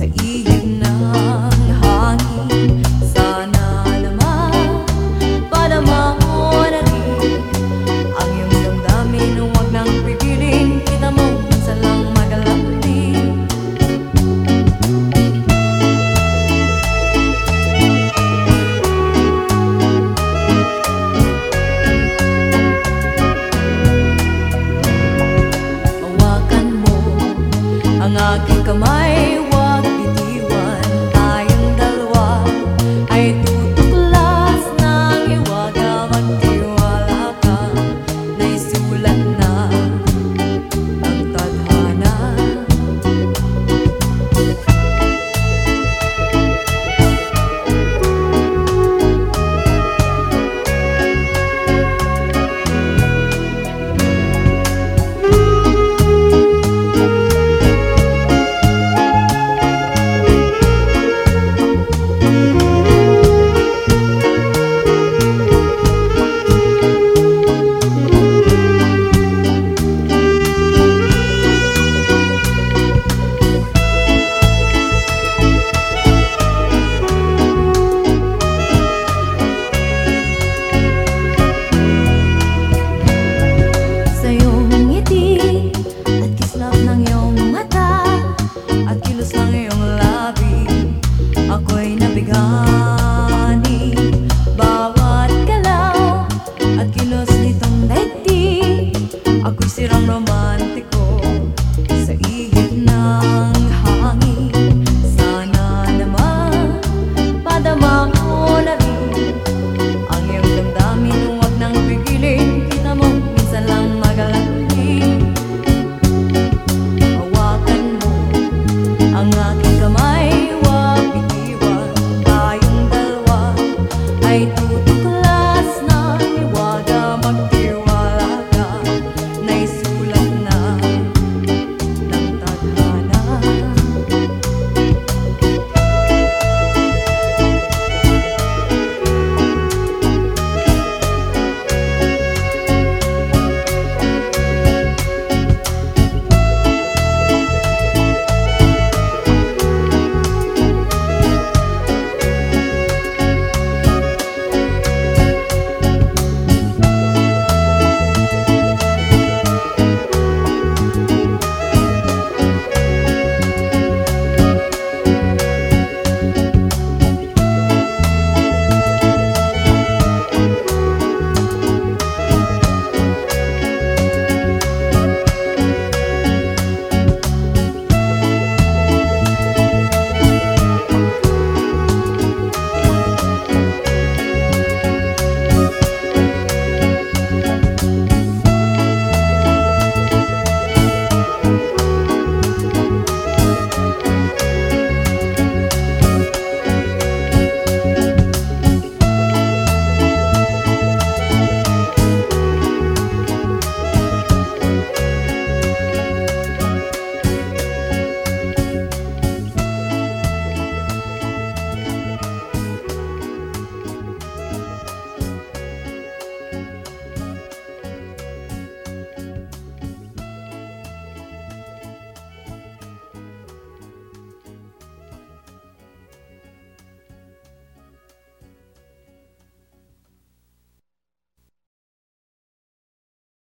sa ilip ng hangin. Sana naman para makunarin Ang iyong damdamin, huwag nang pipilin Kita mo, minsan lang magalapitin Hawakan mo ang aking kamay. Regani Bawat galaw At kilos nitong daigdig Ako'y sirang romantiko Sa ihip ng